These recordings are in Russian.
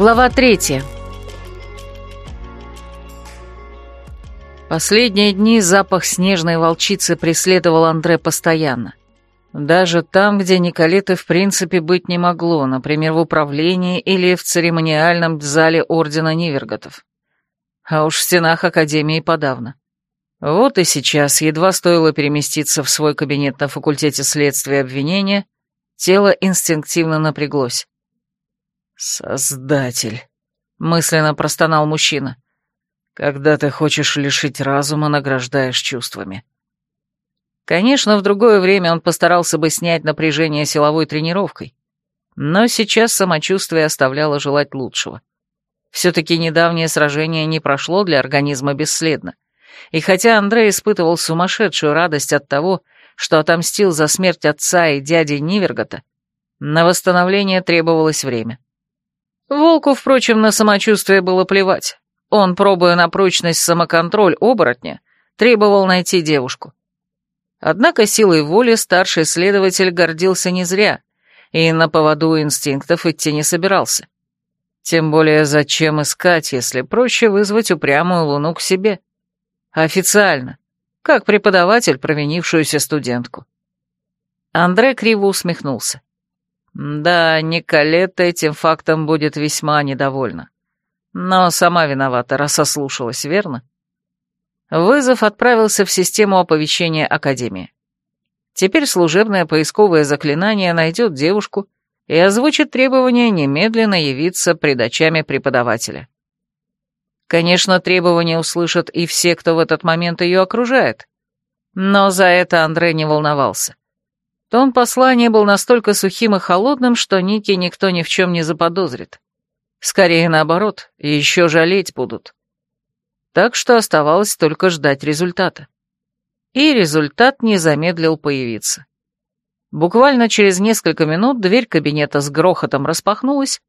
Глава третья. Последние дни запах снежной волчицы преследовал Андре постоянно. Даже там, где Николеты в принципе быть не могло, например, в управлении или в церемониальном зале Ордена Ниверготов. А уж в стенах Академии подавно. Вот и сейчас, едва стоило переместиться в свой кабинет на факультете следствия и обвинения, тело инстинктивно напряглось. «Создатель», — мысленно простонал мужчина. «Когда ты хочешь лишить разума, награждаешь чувствами». Конечно, в другое время он постарался бы снять напряжение силовой тренировкой, но сейчас самочувствие оставляло желать лучшего. Все-таки недавнее сражение не прошло для организма бесследно, и хотя Андрей испытывал сумасшедшую радость от того, что отомстил за смерть отца и дяди Нивергота, на восстановление требовалось время. Волку, впрочем, на самочувствие было плевать. Он, пробуя на прочность самоконтроль оборотня, требовал найти девушку. Однако силой воли старший следователь гордился не зря и на поводу инстинктов идти не собирался. Тем более зачем искать, если проще вызвать упрямую луну к себе? Официально, как преподаватель провинившуюся студентку. Андре криво усмехнулся. Да, Николетта этим фактом будет весьма недовольна. Но сама виновата, раз ослушалась, верно? Вызов отправился в систему оповещения Академии. Теперь служебное поисковое заклинание найдет девушку и озвучит требование немедленно явиться пред очами преподавателя. Конечно, требования услышат и все, кто в этот момент ее окружает. Но за это Андрей не волновался. Тон послания был настолько сухим и холодным, что Ники никто ни в чем не заподозрит. Скорее наоборот, еще жалеть будут. Так что оставалось только ждать результата. И результат не замедлил появиться. Буквально через несколько минут дверь кабинета с грохотом распахнулась,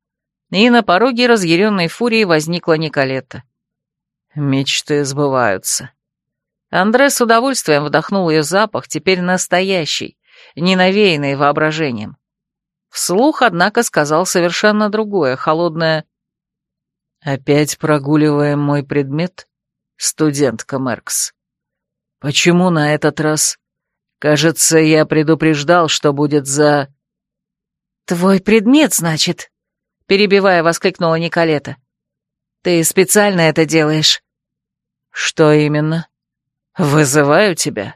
и на пороге разъяренной фурии возникла Николетта. Мечты сбываются. Андре с удовольствием вдохнул ее запах, теперь настоящий, не навеянные воображением. Вслух, однако, сказал совершенно другое, холодное «Опять прогуливаем мой предмет, студентка Меркс? Почему на этот раз? Кажется, я предупреждал, что будет за...» «Твой предмет, значит?» — перебивая, воскликнула Николета. «Ты специально это делаешь?» «Что именно? Вызываю тебя?»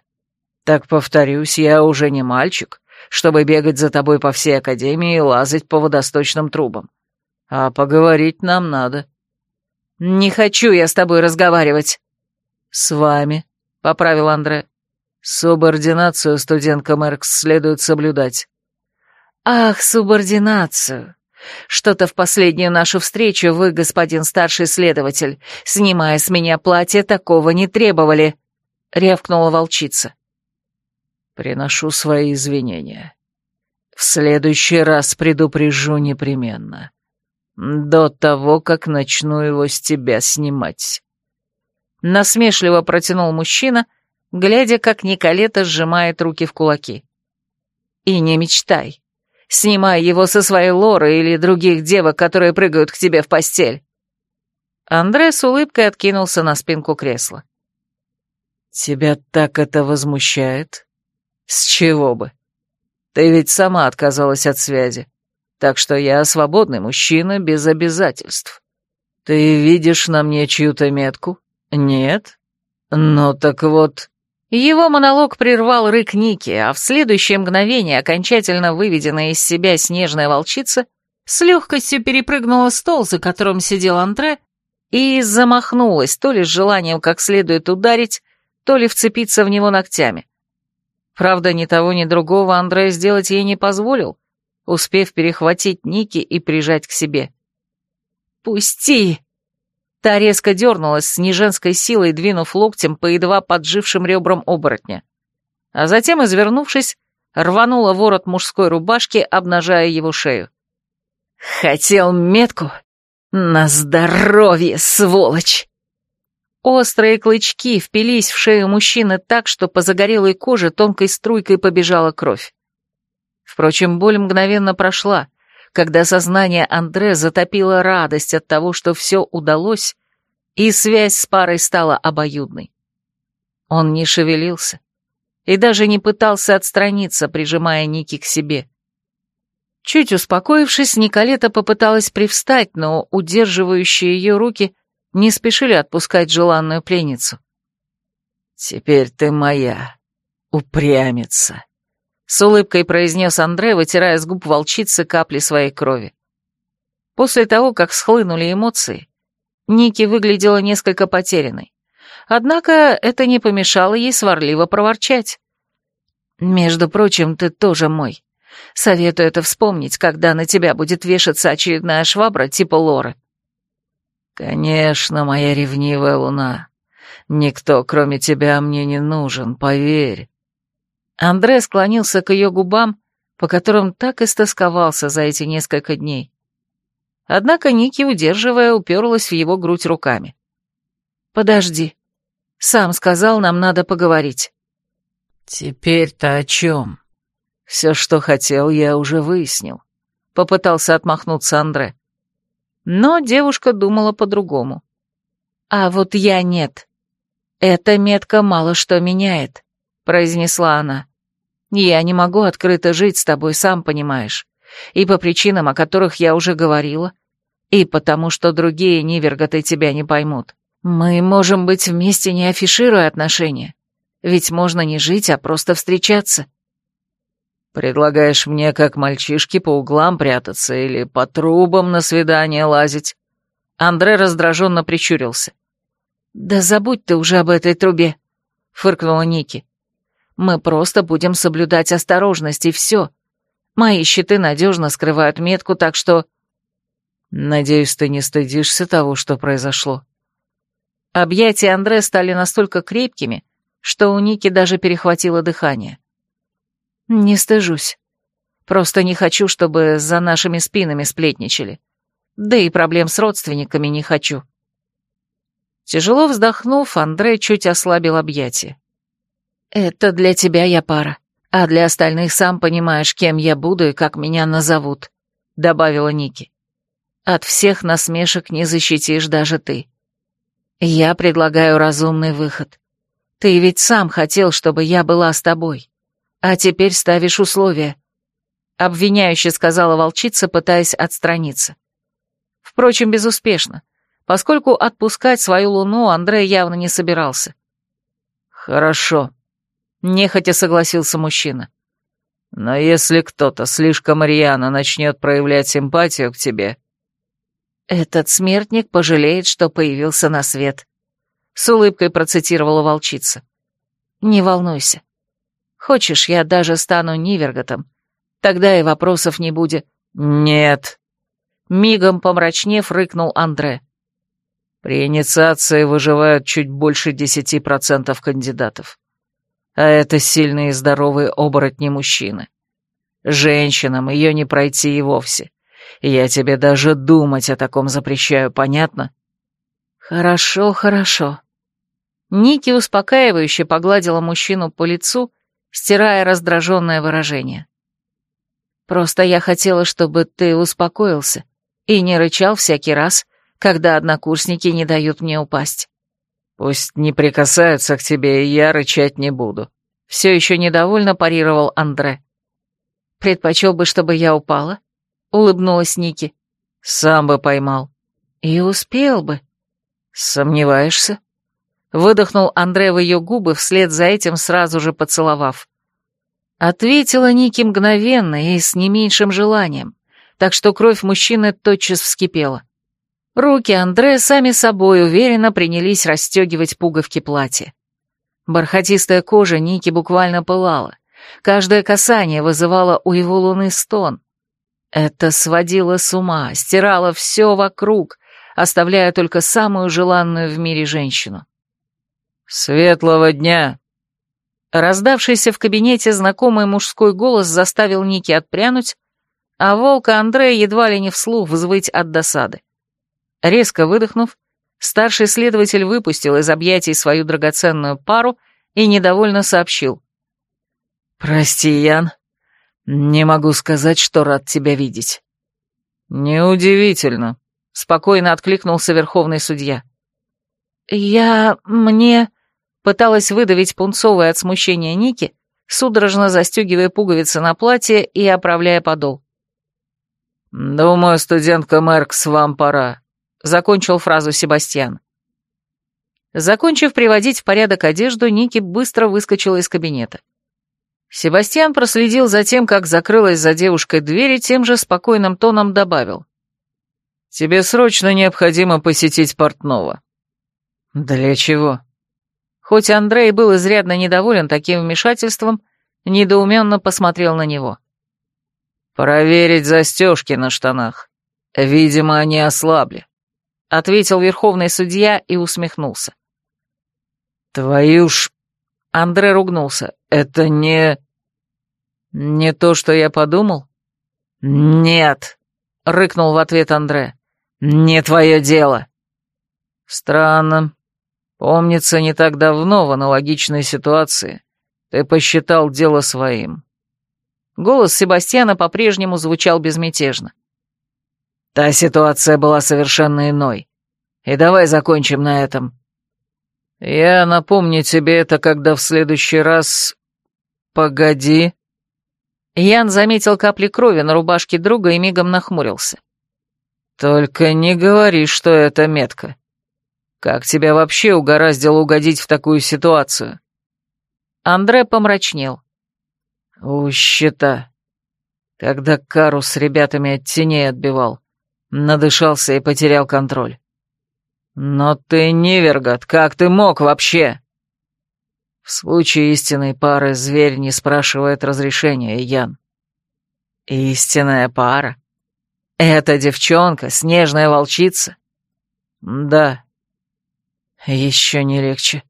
Так, повторюсь, я уже не мальчик, чтобы бегать за тобой по всей академии и лазать по водосточным трубам. А поговорить нам надо. Не хочу я с тобой разговаривать. С вами, — поправил Андре. Субординацию студентка Меркс следует соблюдать. Ах, субординацию. Что-то в последнюю нашу встречу вы, господин старший следователь, снимая с меня платье, такого не требовали, — рявкнула волчица. Приношу свои извинения. В следующий раз предупрежу непременно. До того, как начну его с тебя снимать. Насмешливо протянул мужчина, глядя, как Николета сжимает руки в кулаки. И не мечтай. Снимай его со своей лоры или других девок, которые прыгают к тебе в постель. Андре с улыбкой откинулся на спинку кресла. «Тебя так это возмущает?» С чего бы? Ты ведь сама отказалась от связи. Так что я свободный мужчина без обязательств. Ты видишь на мне чью-то метку? Нет? Ну так вот... Его монолог прервал рык Ники, а в следующее мгновение окончательно выведенная из себя снежная волчица с легкостью перепрыгнула стол, за которым сидел Антре, и замахнулась то ли с желанием как следует ударить, то ли вцепиться в него ногтями. Правда, ни того, ни другого Андрей сделать ей не позволил, успев перехватить Ники и прижать к себе. «Пусти!» Та резко дернулась с неженской силой, двинув локтем по едва поджившим ребрам оборотня. А затем, извернувшись, рванула ворот мужской рубашки, обнажая его шею. «Хотел метку? На здоровье, сволочь!» Острые клычки впились в шею мужчины так, что по загорелой коже тонкой струйкой побежала кровь. Впрочем, боль мгновенно прошла. когда сознание Андре затопило радость от того, что все удалось, и связь с парой стала обоюдной. Он не шевелился и даже не пытался отстраниться, прижимая Ники к себе. Чуть успокоившись, Николета попыталась привстать, но удерживающие ее руки не спешили отпускать желанную пленницу. «Теперь ты моя, упрямится», — с улыбкой произнес Андре, вытирая с губ волчицы капли своей крови. После того, как схлынули эмоции, Ники выглядела несколько потерянной. Однако это не помешало ей сварливо проворчать. «Между прочим, ты тоже мой. Советую это вспомнить, когда на тебя будет вешаться очередная швабра типа Лоры». «Конечно, моя ревнивая луна. Никто, кроме тебя, мне не нужен, поверь». Андре склонился к ее губам, по которым так истосковался за эти несколько дней. Однако Ники, удерживая, уперлась в его грудь руками. «Подожди. Сам сказал, нам надо поговорить». «Теперь-то о чем?» «Все, что хотел, я уже выяснил», — попытался отмахнуться Андре. Но девушка думала по-другому. «А вот я нет. Эта метка мало что меняет», — произнесла она. «Я не могу открыто жить с тобой, сам понимаешь. И по причинам, о которых я уже говорила, и потому что другие Ниверготы тебя не поймут. Мы можем быть вместе, не афишируя отношения. Ведь можно не жить, а просто встречаться». Предлагаешь мне, как мальчишке, по углам прятаться или по трубам на свидание лазить?» Андре раздраженно прищурился. «Да забудь ты уже об этой трубе», — фыркнула Ники. «Мы просто будем соблюдать осторожность, и все. Мои щиты надежно скрывают метку, так что...» «Надеюсь, ты не стыдишься того, что произошло». Объятия Андре стали настолько крепкими, что у Ники даже перехватило дыхание. «Не стыжусь. Просто не хочу, чтобы за нашими спинами сплетничали. Да и проблем с родственниками не хочу». Тяжело вздохнув, Андрей чуть ослабил объятия. «Это для тебя я пара, а для остальных сам понимаешь, кем я буду и как меня назовут», — добавила Ники. «От всех насмешек не защитишь даже ты. Я предлагаю разумный выход. Ты ведь сам хотел, чтобы я была с тобой. «А теперь ставишь условия», — обвиняюще сказала волчица, пытаясь отстраниться. Впрочем, безуспешно, поскольку отпускать свою луну Андрей явно не собирался. «Хорошо», — нехотя согласился мужчина. «Но если кто-то слишком рьяно начнет проявлять симпатию к тебе...» «Этот смертник пожалеет, что появился на свет», — с улыбкой процитировала волчица. «Не волнуйся, Хочешь, я даже стану Ниверготом? Тогда и вопросов не будет». «Нет». Мигом помрачнев, рыкнул Андре. При инициации выживают чуть больше десяти процентов кандидатов. А это сильные и здоровые оборотни-мужчины. Женщинам ее не пройти и вовсе. Я тебе даже думать о таком запрещаю, понятно? Хорошо, хорошо. Ники успокаивающе погладила мужчину по лицу стирая раздраженное выражение. «Просто я хотела, чтобы ты успокоился и не рычал всякий раз, когда однокурсники не дают мне упасть». «Пусть не прикасаются к тебе, и я рычать не буду», — все еще недовольно парировал Андре. «Предпочел бы, чтобы я упала?» — улыбнулась Ники. «Сам бы поймал». «И успел бы». «Сомневаешься?» Выдохнул Андре в ее губы, вслед за этим сразу же поцеловав. Ответила Ники мгновенно и с не меньшим желанием, так что кровь мужчины тотчас вскипела. Руки Андре сами собой уверенно принялись расстегивать пуговки платья. Бархатистая кожа Ники буквально пылала. Каждое касание вызывало у его луны стон. Это сводило с ума, стирало все вокруг, оставляя только самую желанную в мире женщину. «Светлого дня!» Раздавшийся в кабинете знакомый мужской голос заставил Ники отпрянуть, а волка Андрея едва ли не вслух взвыть от досады. Резко выдохнув, старший следователь выпустил из объятий свою драгоценную пару и недовольно сообщил. «Прости, Ян, не могу сказать, что рад тебя видеть. «Неудивительно», — спокойно откликнулся верховный судья. «Я... мне...» — пыталась выдавить пунцовое от смущения Ники, судорожно застегивая пуговицы на платье и оправляя подол. «Думаю, студентка Меркс, вам пора», — закончил фразу Себастьян. Закончив приводить в порядок одежду, Ники быстро выскочила из кабинета. Себастьян проследил за тем, как закрылась за девушкой дверь и тем же спокойным тоном добавил. «Тебе срочно необходимо посетить портного». «Для чего?» Хоть Андрей был изрядно недоволен таким вмешательством, недоуменно посмотрел на него. «Проверить застежки на штанах. Видимо, они ослабли», — ответил верховный судья и усмехнулся. «Твою ж...» — Андре ругнулся. «Это не...» «Не то, что я подумал?» «Нет», — рыкнул в ответ Андре. «Не твое дело». «Странно. Помнится, не так давно в аналогичной ситуации ты посчитал дело своим». Голос Себастьяна по-прежнему звучал безмятежно. «Та ситуация была совершенно иной. И давай закончим на этом». «Я напомню тебе это, когда в следующий раз...» «Погоди», Ян заметил капли крови на рубашке друга и мигом нахмурился. «Только не говори, что это метка. Как тебя вообще угораздило угодить в такую ситуацию?» Андре помрачнел. «У щита. Когда Кару с ребятами от теней отбивал, надышался и потерял контроль. Но ты не Вергат, как ты мог вообще?» В случае истинной пары зверь не спрашивает разрешения, Ян. Истинная пара? Эта девчонка, снежная волчица? Да. Еще не легче.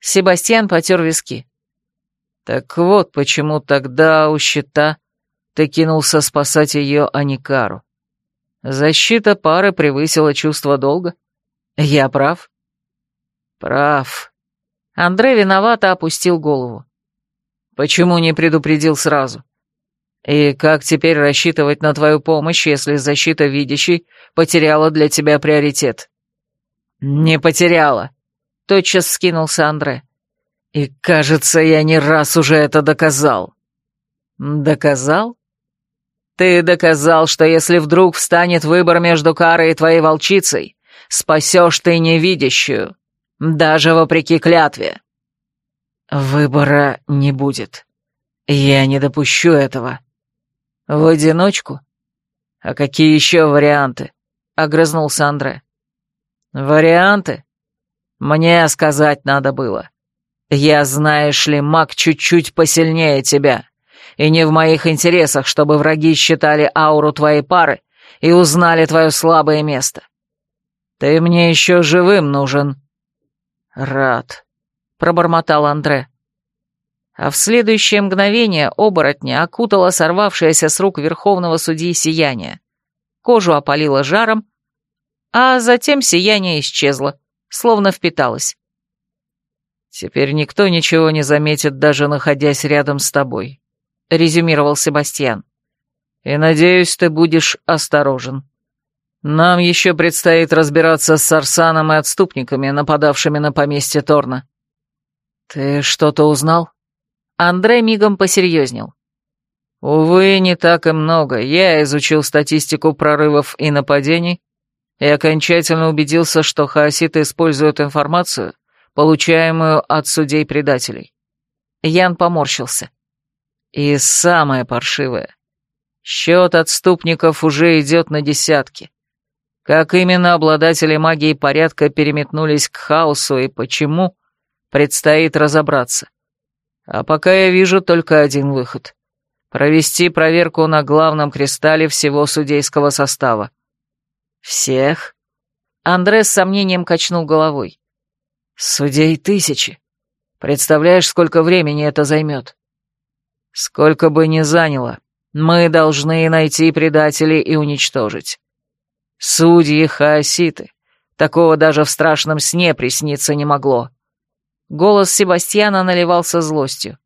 Себастьян потер виски. Так вот, почему тогда у щита ты кинулся спасать ее, а не Кару. Защита пары превысила чувство долга. Я прав? Прав. Андре виновато опустил голову. «Почему не предупредил сразу? И как теперь рассчитывать на твою помощь, если защита видящей потеряла для тебя приоритет?» «Не потеряла», — тотчас скинулся Андре. «И, кажется, я не раз уже это доказал». «Доказал?» «Ты доказал, что если вдруг встанет выбор между Карой и твоей волчицей, спасешь ты невидящую». Даже вопреки клятве. Выбора не будет. Я не допущу этого. В одиночку? А какие еще варианты? Огрызнулся Андре. Варианты? Мне сказать надо было. Я, знаешь ли, маг чуть-чуть посильнее тебя. И не в моих интересах, чтобы враги считали ауру твоей пары и узнали твое слабое место. Ты мне еще живым нужен. «Рад», — пробормотал Андре. А в следующее мгновение оборотня окутала сорвавшаяся с рук верховного судьи сияние. Кожу опалило жаром, а затем сияние исчезло, словно впиталось. «Теперь никто ничего не заметит, даже находясь рядом с тобой», — резюмировал Себастьян. «И надеюсь, ты будешь осторожен». Нам еще предстоит разбираться с Арсаном и отступниками, нападавшими на поместье Торна. Ты что-то узнал? Андрей мигом посерьезнел. Увы, не так и много. Я изучил статистику прорывов и нападений и окончательно убедился, что хаоситы используют информацию, получаемую от судей-предателей. Ян поморщился. И самое паршивое. Счет отступников уже идет на десятки. Как именно обладатели магии порядка переметнулись к хаосу и почему, предстоит разобраться. А пока я вижу только один выход — провести проверку на главном кристалле всего судейского состава. Всех? Андре с сомнением качнул головой. Судей тысячи. Представляешь, сколько времени это займет? Сколько бы ни заняло, мы должны найти предателей и уничтожить. Судьи хаоситы. Такого даже в страшном сне присниться не могло. Голос Себастьяна наливался злостью.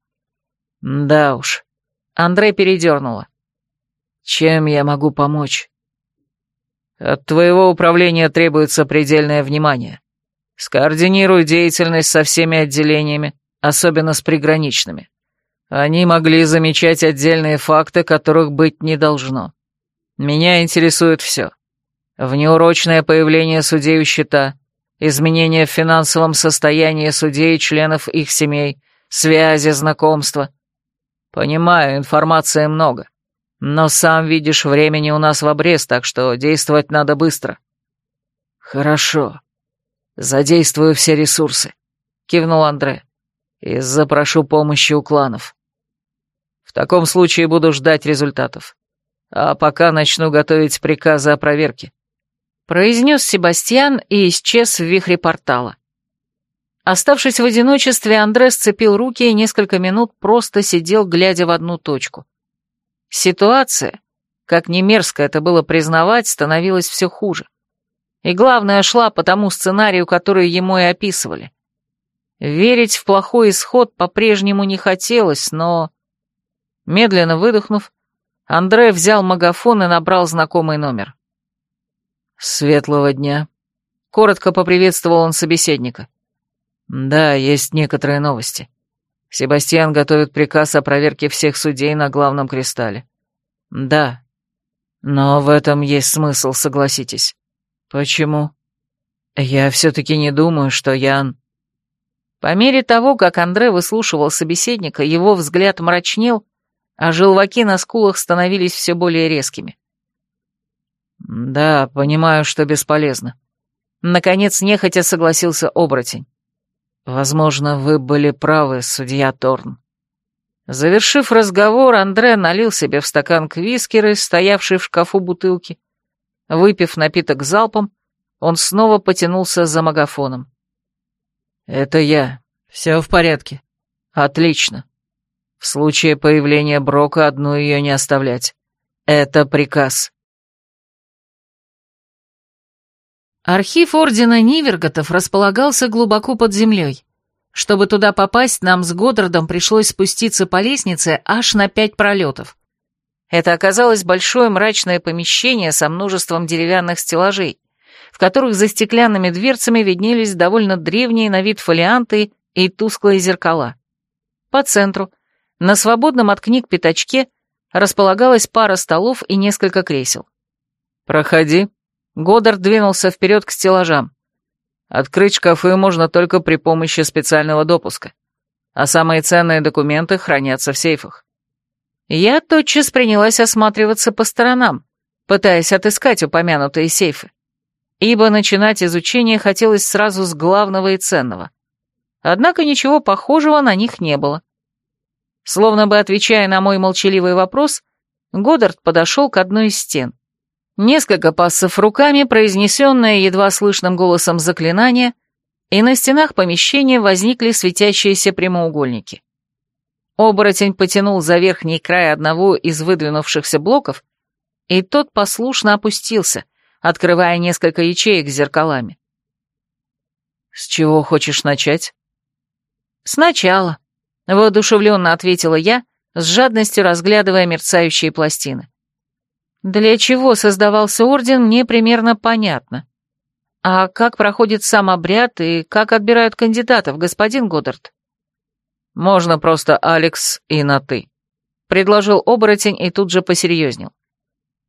Да уж. Андрей передернула. Чем я могу помочь? От твоего управления требуется предельное внимание. Скоординируй деятельность со всеми отделениями, особенно с приграничными. Они могли замечать отдельные факты, которых быть не должно. Меня интересует все. Внеурочное появление судей у счета, изменения в финансовом состоянии судей и членов их семей, связи, знакомства. Понимаю, информации много. Но сам видишь, времени у нас в обрез, так что действовать надо быстро. Хорошо. Задействую все ресурсы, кивнул Андре. И запрошу помощи у кланов. В таком случае буду ждать результатов. А пока начну готовить приказы о проверке произнес Себастьян и исчез в вихре портала. Оставшись в одиночестве, Андре сцепил руки и несколько минут просто сидел, глядя в одну точку. Ситуация, как не мерзко это было признавать, становилась все хуже. И главное, шла по тому сценарию, который ему и описывали. Верить в плохой исход по-прежнему не хотелось, но... Медленно выдохнув, Андре взял магафон и набрал знакомый номер. «Светлого дня», — коротко поприветствовал он собеседника. «Да, есть некоторые новости. Себастьян готовит приказ о проверке всех судей на главном кристалле. Да, но в этом есть смысл, согласитесь. Почему? Я все-таки не думаю, что Ян...» По мере того, как Андре выслушивал собеседника, его взгляд мрачнел, а желваки на скулах становились все более резкими. «Да, понимаю, что бесполезно». Наконец, нехотя согласился оборотень. «Возможно, вы были правы, судья Торн». Завершив разговор, Андре налил себе в стакан квискеры, стоявший в шкафу бутылки. Выпив напиток залпом, он снова потянулся за магафоном. «Это я. Все в порядке. Отлично. В случае появления Брока одну ее не оставлять. Это приказ». Архив Ордена Ниверготов располагался глубоко под землей. Чтобы туда попасть, нам с Годдардом пришлось спуститься по лестнице аж на пять пролетов. Это оказалось большое мрачное помещение со множеством деревянных стеллажей, в которых за стеклянными дверцами виднелись довольно древние на вид фолианты и тусклые зеркала. По центру, на свободном от книг пятачке, располагалась пара столов и несколько кресел. «Проходи», Годдард двинулся вперед к стеллажам. Открыть шкафы можно только при помощи специального допуска, а самые ценные документы хранятся в сейфах. Я тотчас принялась осматриваться по сторонам, пытаясь отыскать упомянутые сейфы, ибо начинать изучение хотелось сразу с главного и ценного. Однако ничего похожего на них не было. Словно бы отвечая на мой молчаливый вопрос, Годдард подошел к одной из стен — Несколько пассов руками, произнесенное едва слышным голосом заклинание, и на стенах помещения возникли светящиеся прямоугольники. Оборотень потянул за верхний край одного из выдвинувшихся блоков, и тот послушно опустился, открывая несколько ячеек с зеркалами. «С чего хочешь начать?» «Сначала», — воодушевленно ответила я, с жадностью разглядывая мерцающие пластины. Для чего создавался орден, мне примерно понятно. А как проходит сам обряд и как отбирают кандидатов, господин Годдард? Можно просто Алекс и на «ты», — предложил оборотень и тут же посерьезнел.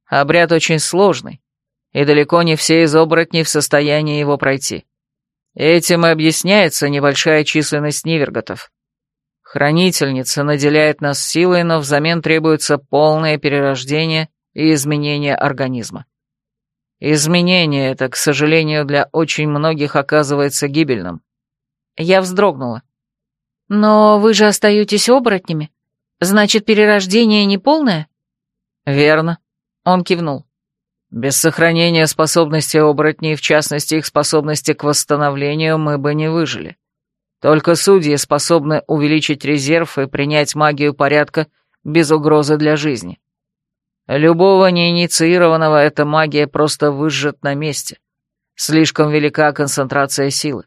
Обряд очень сложный, и далеко не все из оборотней в состоянии его пройти. Этим и объясняется небольшая численность ниверготов. Хранительница наделяет нас силой, но взамен требуется полное перерождение и изменение организма. Изменение это, к сожалению, для очень многих оказывается гибельным. Я вздрогнула. Но вы же остаетесь оборотнями. Значит, перерождение не полное? Верно. Он кивнул. Без сохранения способностей оборотней, в частности их способности к восстановлению, мы бы не выжили. Только судьи способны увеличить резерв и принять магию порядка без угрозы для жизни. Любого неинициированного эта магия просто выжжет на месте. Слишком велика концентрация силы.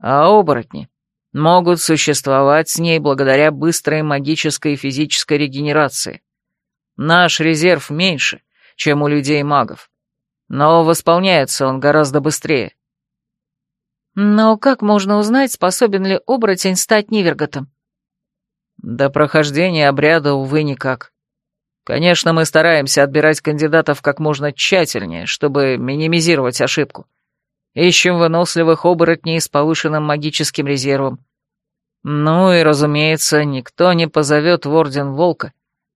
А оборотни могут существовать с ней благодаря быстрой магической и физической регенерации. Наш резерв меньше, чем у людей-магов. Но восполняется он гораздо быстрее. Но как можно узнать, способен ли оборотень стать Ниверготом? До прохождения обряда, увы, никак. Конечно, мы стараемся отбирать кандидатов как можно тщательнее, чтобы минимизировать ошибку. Ищем выносливых оборотней с повышенным магическим резервом. Ну и, разумеется, никто не позовет в Орден Волка,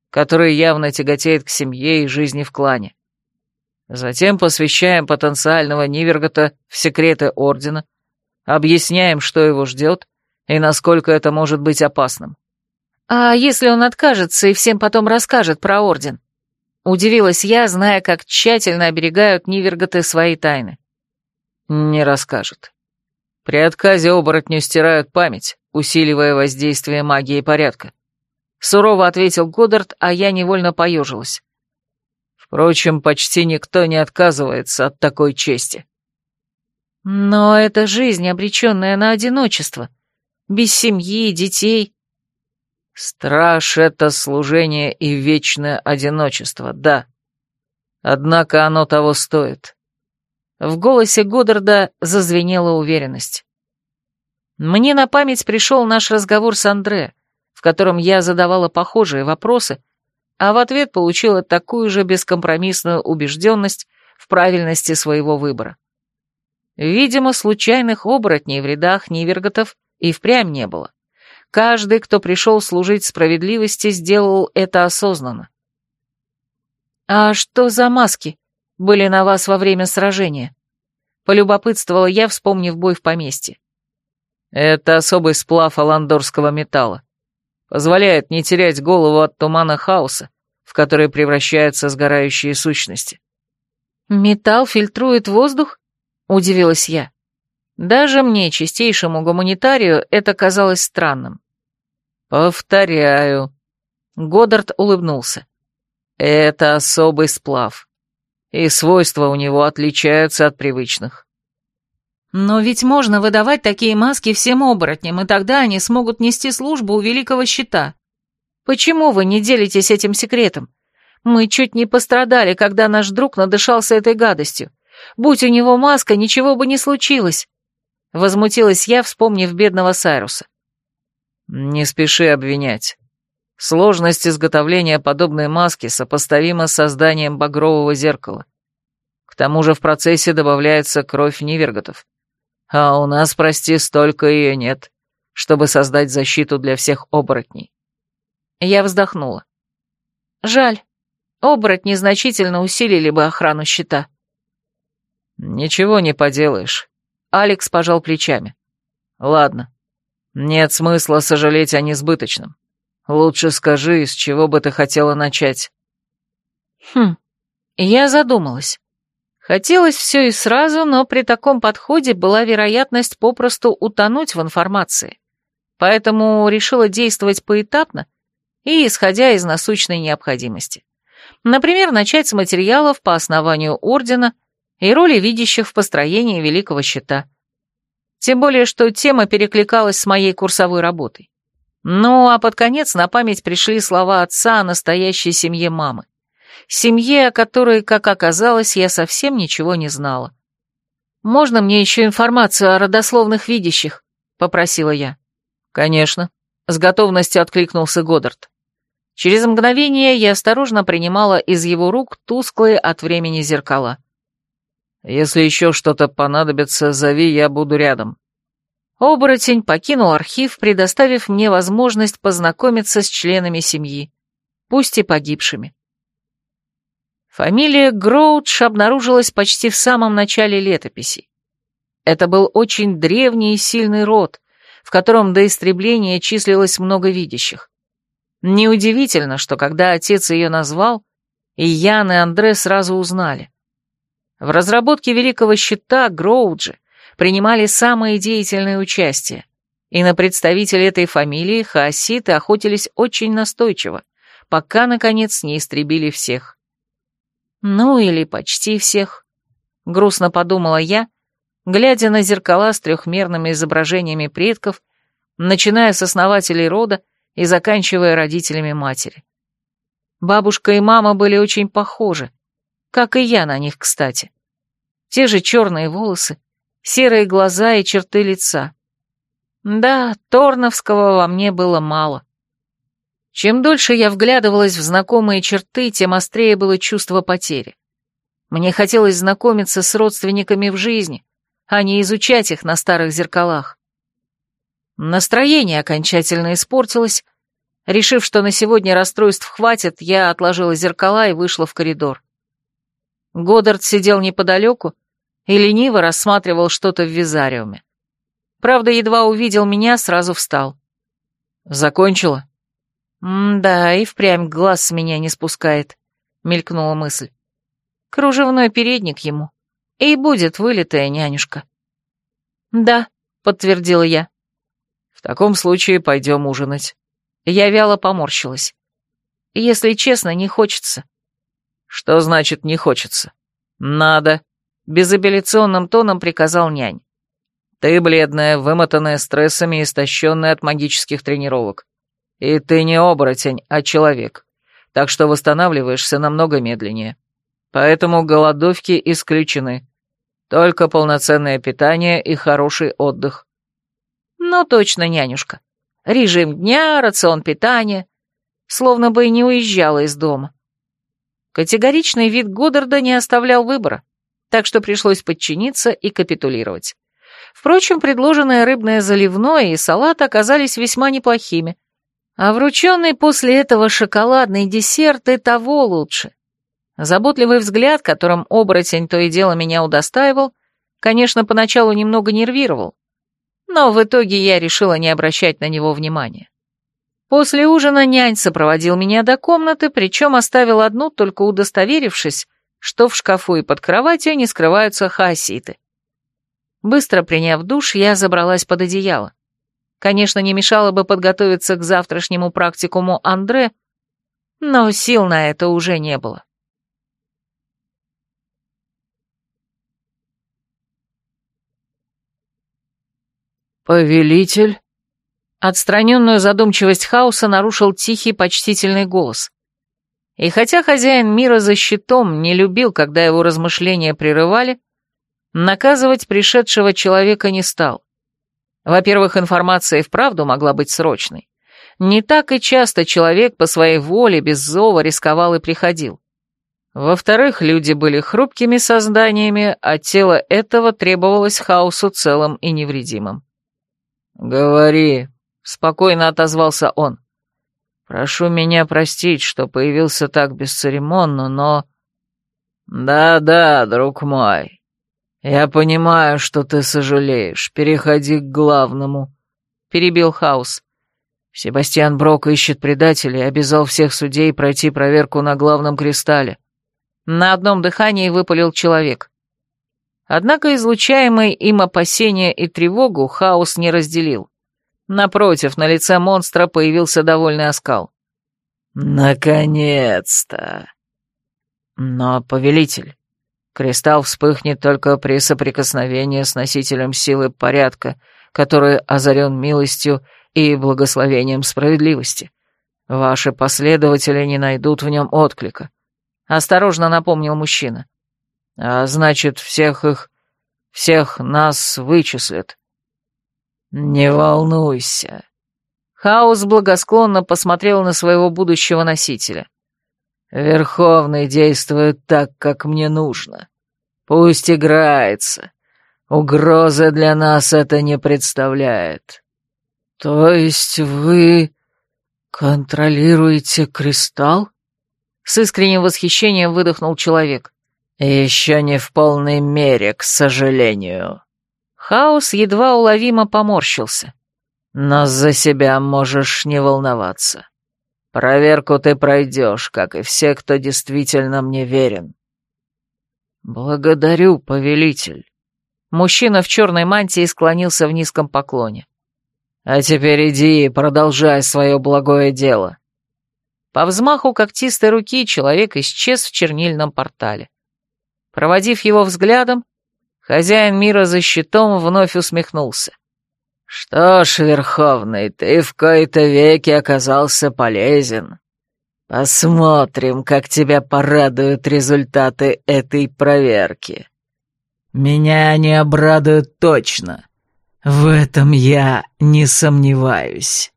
который явно тяготеет к семье и жизни в клане. Затем посвящаем потенциального Нивергота в секреты Ордена, объясняем, что его ждет и насколько это может быть опасным. А если он откажется и всем потом расскажет про Орден? Удивилась я, зная, как тщательно оберегают Ниверготы свои тайны. Не расскажет. При отказе оборотню стирают память, усиливая воздействие магии порядка. Сурово ответил Годдард, а я невольно поежилась. Впрочем, почти никто не отказывается от такой чести. Но это жизнь, обреченная на одиночество. Без семьи, детей. Страж — это служение и вечное одиночество, да. Однако оно того стоит. В голосе Годдарда зазвенела уверенность. Мне на память пришел наш разговор с Андре, в котором я задавала похожие вопросы, а в ответ получила такую же бескомпромиссную убежденность в правильности своего выбора. Видимо, случайных оборотней в рядах Ниверготов и впрямь не было. Каждый, кто пришел служить справедливости, сделал это осознанно. «А что за маски были на вас во время сражения?» Полюбопытствовала я, вспомнив бой в поместье. «Это особый сплав аландорского металла позволяет не терять голову от тумана хаоса, в который превращаются сгорающие сущности. «Металл фильтрует воздух?» — удивилась я. Даже мне, чистейшему гуманитарию, это казалось странным. «Повторяю». Годдард улыбнулся. «Это особый сплав, и свойства у него отличаются от привычных. Но ведь можно выдавать такие маски всем оборотням, и тогда они смогут нести службу у Великого Щита. Почему вы не делитесь этим секретом? Мы чуть не пострадали, когда наш друг надышался этой гадостью. Будь у него маска, ничего бы не случилось. Возмутилась я, вспомнив бедного Сайруса. Не спеши обвинять. Сложность изготовления подобной маски сопоставима с созданием багрового зеркала. К тому же в процессе добавляется кровь неверготов. А у нас, прости, столько ее нет, чтобы создать защиту для всех оборотней. Я вздохнула. Жаль, оборотни значительно усилили бы охрану щита. Ничего не поделаешь. Алекс пожал плечами. Ладно, нет смысла сожалеть о несбыточном. Лучше скажи, с чего бы ты хотела начать. Хм, я задумалась. Хотелось все и сразу, но при таком подходе была вероятность попросту утонуть в информации. Поэтому решила действовать поэтапно и исходя из насущной необходимости. Например, начать с материалов по основанию Ордена и роли видящих в построении Великого Щита. Тем более, что тема перекликалась с моей курсовой работой. Ну, а под конец на память пришли слова отца о настоящей семье мамы. Семье, о которой, как оказалось, я совсем ничего не знала. «Можно мне еще информацию о родословных видящих?» — попросила я. «Конечно», — с готовностью откликнулся Годдард. Через мгновение я осторожно принимала из его рук тусклые от времени зеркала. «Если еще что-то понадобится, зови, я буду рядом». Оборотень покинул архив, предоставив мне возможность познакомиться с членами семьи, пусть и погибшими. Фамилия Гроудж обнаружилась почти в самом начале летописи. Это был очень древний и сильный род, в котором до истребления числилось много видящих. Неудивительно, что когда отец ее назвал, и Ян и Андре сразу узнали. В разработке Великого Щита Гроуджи принимали самое деятельное участие, и на представителей этой фамилии хаоситы охотились очень настойчиво, пока, наконец, не истребили всех. Ну или почти всех. Грустно подумала я, глядя на зеркала с трехмерными изображениями предков, начиная с основателей рода и заканчивая родителями матери. Бабушка и мама были очень похожи, как и я на них, кстати. Те же черные волосы, серые глаза и черты лица. Да, Торновского во мне было мало. Чем дольше я вглядывалась в знакомые черты, тем острее было чувство потери. Мне хотелось знакомиться с родственниками в жизни, а не изучать их на старых зеркалах. Настроение окончательно испортилось. Решив, что на сегодня расстройств хватит, я отложила зеркала и вышла в коридор. Годдард сидел неподалеку и лениво рассматривал что-то в визариуме. Правда, едва увидел меня, сразу встал. «Закончила?» «Да, и впрямь глаз с меня не спускает», — мелькнула мысль. «Кружевной передник ему. И будет вылитая нянюшка». «Да», — подтвердила я. «В таком случае пойдем ужинать». Я вяло поморщилась. «Если честно, не хочется». «Что значит «не хочется»?» «Надо», — безапелляционным тоном приказал нянь. «Ты бледная, вымотанная стрессами и истощенная от магических тренировок. И ты не оборотень, а человек, так что восстанавливаешься намного медленнее. Поэтому голодовки исключены. Только полноценное питание и хороший отдых. Ну точно, нянюшка. Режим дня, рацион питания. Словно бы и не уезжала из дома. Категоричный вид Годдарда не оставлял выбора, так что пришлось подчиниться и капитулировать. Впрочем, предложенное рыбное заливное и салат оказались весьма неплохими, а врученный после этого шоколадный десерт и того лучше. Заботливый взгляд, которым оборотень то и дело меня удостаивал, конечно, поначалу немного нервировал, но в итоге я решила не обращать на него внимания. После ужина нянь сопроводил меня до комнаты, причем оставил одну, только удостоверившись, что в шкафу и под кроватью не скрываются хаоситы. Быстро приняв душ, я забралась под одеяло. Конечно, не мешало бы подготовиться к завтрашнему практикуму Андре, но сил на это уже не было. «Повелитель?» Отстраненную задумчивость хаоса нарушил тихий почтительный голос. И хотя хозяин мира за щитом не любил, когда его размышления прерывали, наказывать пришедшего человека не стал. Во-первых, информация и вправду могла быть срочной. Не так и часто человек по своей воле без зова рисковал и приходил. Во-вторых, люди были хрупкими созданиями, а тело этого требовалось хаосу целым и невредимым. «Говори», — спокойно отозвался он. «Прошу меня простить, что появился так бесцеремонно, но...» «Да-да, друг мой, «Я понимаю, что ты сожалеешь. Переходи к главному», — перебил Хаус. Себастьян Брок ищет предателей и обязал всех судей пройти проверку на главном кристалле. На одном дыхании выпалил человек. Однако излучаемые им опасения и тревогу Хаус не разделил. Напротив, на лице монстра появился довольный оскал. «Наконец-то!» «Но, повелитель, Кристалл вспыхнет только при соприкосновении с носителем силы порядка, который озарен милостью и благословением справедливости. Ваши последователи не найдут в нем отклика. Осторожно напомнил мужчина. А значит, всех их, всех нас вычислят. Не волнуйся. Хаос благосклонно посмотрел на своего будущего носителя. Верховный действует так, как мне нужно. Пусть играется. Угрозы для нас это не представляет. То есть вы контролируете кристалл? С искренним восхищением выдохнул человек. Еще не в полной мере, к сожалению. Хаос едва уловимо поморщился. Но за себя можешь не волноваться. Проверку ты пройдешь, как и все, кто действительно мне верен». «Благодарю, повелитель». Мужчина в черной мантии склонился в низком поклоне. «А теперь иди и продолжай свое благое дело». По взмаху когтистой руки человек исчез в чернильном портале. Проводив его взглядом, хозяин мира за щитом вновь усмехнулся. «Что ж, Верховный, ты в кои-то веки оказался полезен. Посмотрим, как тебя порадуют результаты этой проверки». Меня они обрадуют точно. В этом я не сомневаюсь.